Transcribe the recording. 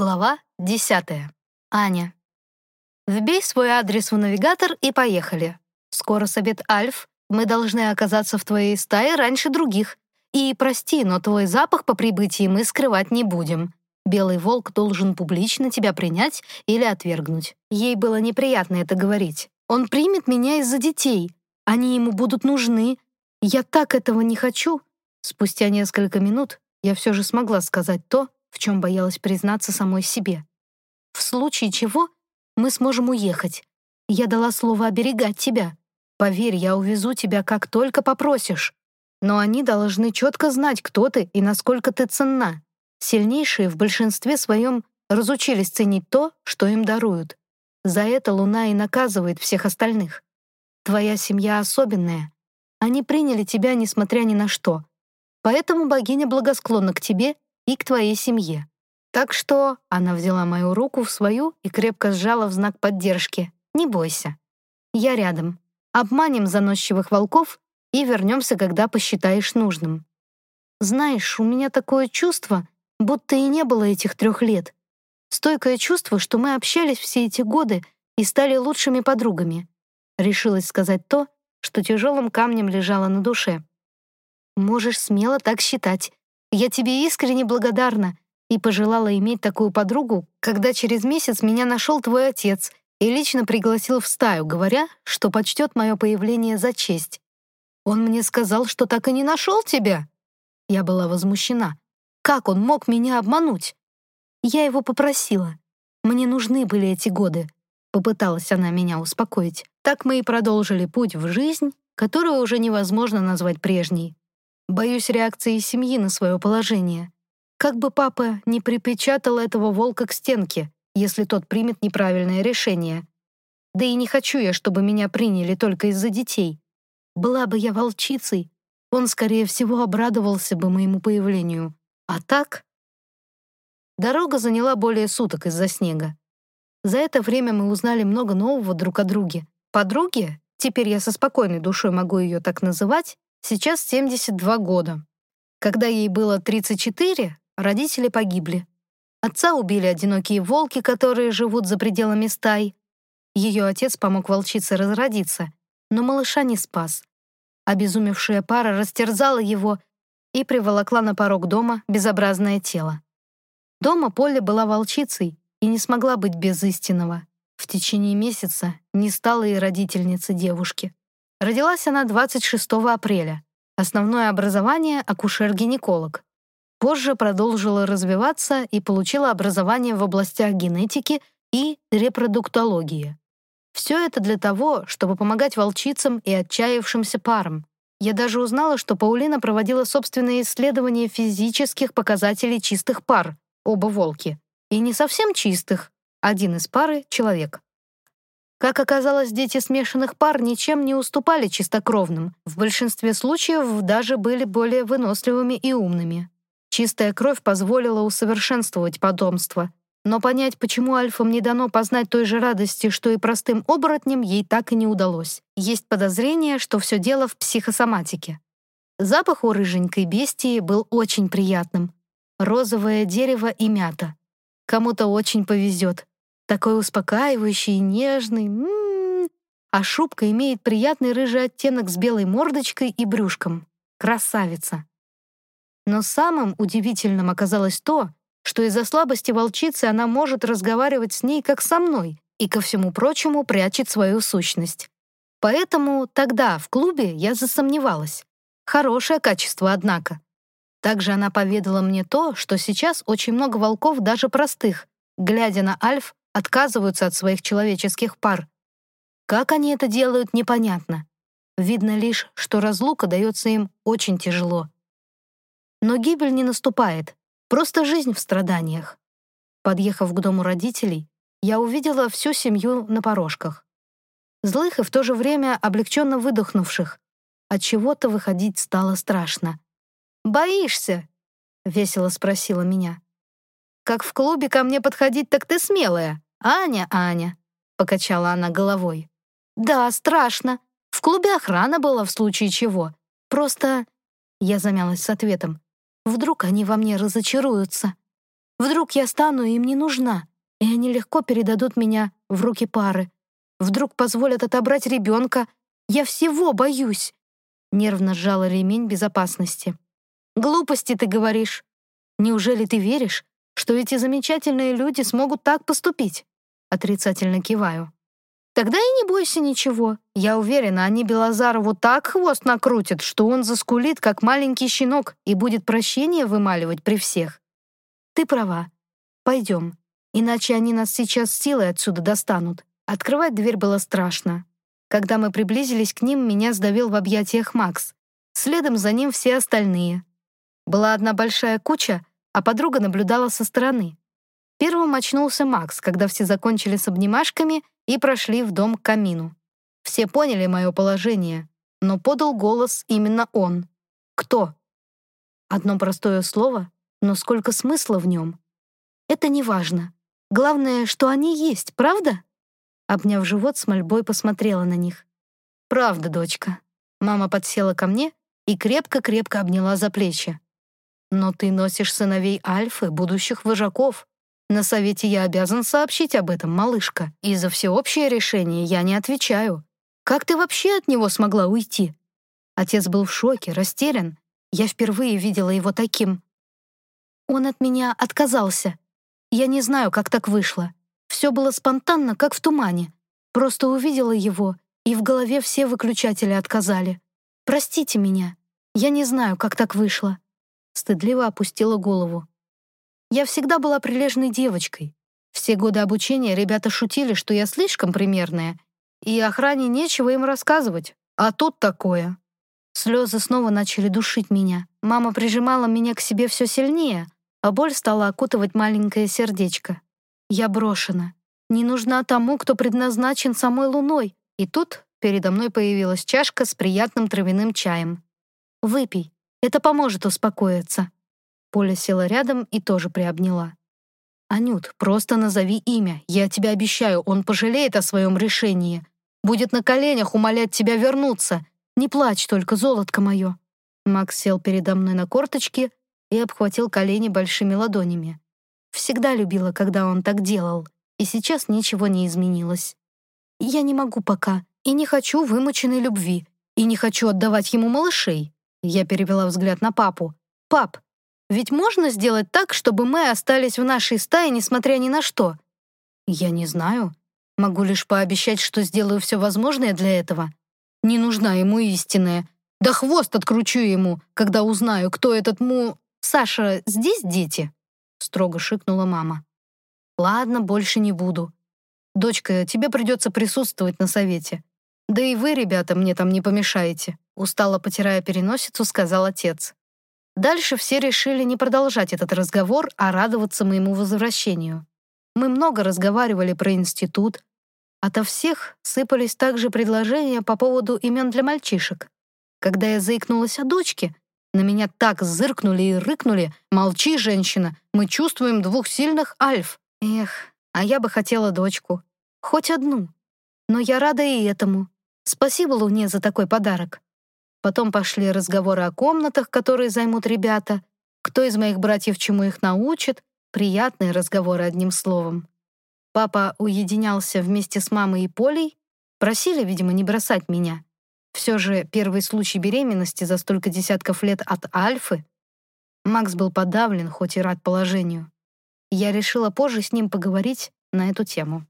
Глава 10. Аня. Вбей свой адрес в навигатор и поехали. Скоро совет Альф. Мы должны оказаться в твоей стае раньше других. И прости, но твой запах по прибытии мы скрывать не будем. Белый волк должен публично тебя принять или отвергнуть. Ей было неприятно это говорить. Он примет меня из-за детей. Они ему будут нужны. Я так этого не хочу. Спустя несколько минут я все же смогла сказать то, в чем боялась признаться самой себе. В случае чего мы сможем уехать. Я дала слово оберегать тебя. Поверь, я увезу тебя, как только попросишь. Но они должны четко знать, кто ты и насколько ты ценна. Сильнейшие в большинстве своем разучились ценить то, что им даруют. За это Луна и наказывает всех остальных. Твоя семья особенная. Они приняли тебя, несмотря ни на что. Поэтому богиня благосклонна к тебе и к твоей семье. Так что она взяла мою руку в свою и крепко сжала в знак поддержки. Не бойся. Я рядом. Обманем заносчивых волков и вернемся, когда посчитаешь нужным. Знаешь, у меня такое чувство, будто и не было этих трех лет. Стойкое чувство, что мы общались все эти годы и стали лучшими подругами. Решилась сказать то, что тяжелым камнем лежало на душе. Можешь смело так считать. Я тебе искренне благодарна и пожелала иметь такую подругу, когда через месяц меня нашел твой отец и лично пригласил в стаю, говоря, что почтет мое появление за честь. Он мне сказал, что так и не нашел тебя. Я была возмущена. Как он мог меня обмануть? Я его попросила. Мне нужны были эти годы. Попыталась она меня успокоить. Так мы и продолжили путь в жизнь, которую уже невозможно назвать прежней. Боюсь реакции семьи на свое положение. Как бы папа не припечатал этого волка к стенке, если тот примет неправильное решение. Да и не хочу я, чтобы меня приняли только из-за детей. Была бы я волчицей, он, скорее всего, обрадовался бы моему появлению. А так... Дорога заняла более суток из-за снега. За это время мы узнали много нового друг о друге. Подруги, теперь я со спокойной душой могу ее так называть, Сейчас 72 года. Когда ей было 34, родители погибли. Отца убили одинокие волки, которые живут за пределами стай. Ее отец помог волчице разродиться, но малыша не спас. Обезумевшая пара растерзала его и приволокла на порог дома безобразное тело. Дома Полли была волчицей и не смогла быть без истинного. В течение месяца не стала и родительница девушки. Родилась она 26 апреля. Основное образование — акушер-гинеколог. Позже продолжила развиваться и получила образование в областях генетики и репродуктологии. Все это для того, чтобы помогать волчицам и отчаявшимся парам. Я даже узнала, что Паулина проводила собственные исследования физических показателей чистых пар, оба волки, и не совсем чистых, один из пары — человек. Как оказалось, дети смешанных пар ничем не уступали чистокровным. В большинстве случаев даже были более выносливыми и умными. Чистая кровь позволила усовершенствовать потомство. Но понять, почему альфам не дано познать той же радости, что и простым оборотням, ей так и не удалось. Есть подозрение, что все дело в психосоматике. Запах у рыженькой бестии был очень приятным. Розовое дерево и мята. Кому-то очень повезет. Такой успокаивающий и нежный. М -м -м. А шубка имеет приятный рыжий оттенок с белой мордочкой и брюшком. Красавица. Но самым удивительным оказалось то, что из-за слабости волчицы она может разговаривать с ней как со мной и, ко всему прочему, прячет свою сущность. Поэтому тогда в клубе я засомневалась. Хорошее качество, однако. Также она поведала мне то, что сейчас очень много волков, даже простых, глядя на Альф, отказываются от своих человеческих пар. Как они это делают, непонятно. Видно лишь, что разлука дается им очень тяжело. Но гибель не наступает, просто жизнь в страданиях. Подъехав к дому родителей, я увидела всю семью на порожках. Злых и в то же время облегченно выдохнувших. От чего-то выходить стало страшно. «Боишься?» — весело спросила меня. «Как в клубе ко мне подходить, так ты смелая. «Аня, Аня», — покачала она головой. «Да, страшно. В клубе охрана была в случае чего. Просто...» Я замялась с ответом. «Вдруг они во мне разочаруются?» Вдруг я стану им не нужна, и они легко передадут меня в руки пары. Вдруг позволят отобрать ребенка. Я всего боюсь. Нервно сжала ремень безопасности. «Глупости ты говоришь. Неужели ты веришь, что эти замечательные люди смогут так поступить?» Отрицательно киваю. «Тогда и не бойся ничего. Я уверена, они Белозарову так хвост накрутят, что он заскулит, как маленький щенок, и будет прощение вымаливать при всех. Ты права. Пойдем. Иначе они нас сейчас силой отсюда достанут». Открывать дверь было страшно. Когда мы приблизились к ним, меня сдавил в объятиях Макс. Следом за ним все остальные. Была одна большая куча, а подруга наблюдала со стороны. Первым очнулся Макс, когда все закончили с обнимашками и прошли в дом к камину. Все поняли мое положение, но подал голос именно он. Кто? Одно простое слово, но сколько смысла в нем. Это не важно. Главное, что они есть, правда? Обняв живот, с мольбой посмотрела на них. «Правда, дочка». Мама подсела ко мне и крепко-крепко обняла за плечи. «Но ты носишь сыновей Альфы, будущих вожаков. На совете я обязан сообщить об этом, малышка, и за всеобщее решение я не отвечаю. Как ты вообще от него смогла уйти?» Отец был в шоке, растерян. Я впервые видела его таким. Он от меня отказался. Я не знаю, как так вышло. Все было спонтанно, как в тумане. Просто увидела его, и в голове все выключатели отказали. Простите меня. Я не знаю, как так вышло. Стыдливо опустила голову. Я всегда была прилежной девочкой. Все годы обучения ребята шутили, что я слишком примерная, и охране нечего им рассказывать. А тут такое. Слезы снова начали душить меня. Мама прижимала меня к себе все сильнее, а боль стала окутывать маленькое сердечко. Я брошена. Не нужна тому, кто предназначен самой луной. И тут передо мной появилась чашка с приятным травяным чаем. «Выпей. Это поможет успокоиться». Поля села рядом и тоже приобняла. «Анют, просто назови имя. Я тебе обещаю, он пожалеет о своем решении. Будет на коленях умолять тебя вернуться. Не плачь только, золотко мое». Макс сел передо мной на корточки и обхватил колени большими ладонями. Всегда любила, когда он так делал, и сейчас ничего не изменилось. Я не могу пока, и не хочу вымученной любви, и не хочу отдавать ему малышей. Я перевела взгляд на папу. «Пап, ведь можно сделать так, чтобы мы остались в нашей стае, несмотря ни на что?» «Я не знаю. Могу лишь пообещать, что сделаю все возможное для этого. Не нужна ему истинная. Да хвост откручу ему, когда узнаю, кто этот му... Саша, здесь дети?» — строго шикнула мама. «Ладно, больше не буду. Дочка, тебе придется присутствовать на совете. Да и вы, ребята, мне там не помешаете», — устало потирая переносицу, сказал отец. Дальше все решили не продолжать этот разговор, а радоваться моему возвращению. Мы много разговаривали про институт. Ото всех сыпались также предложения по поводу имен для мальчишек. Когда я заикнулась о дочке, на меня так зыркнули и рыкнули. «Молчи, женщина, мы чувствуем двух сильных альф». Эх, а я бы хотела дочку. Хоть одну. Но я рада и этому. Спасибо Луне за такой подарок. Потом пошли разговоры о комнатах, которые займут ребята, кто из моих братьев чему их научит, приятные разговоры одним словом. Папа уединялся вместе с мамой и Полей, просили, видимо, не бросать меня. Все же первый случай беременности за столько десятков лет от Альфы. Макс был подавлен, хоть и рад положению. Я решила позже с ним поговорить на эту тему.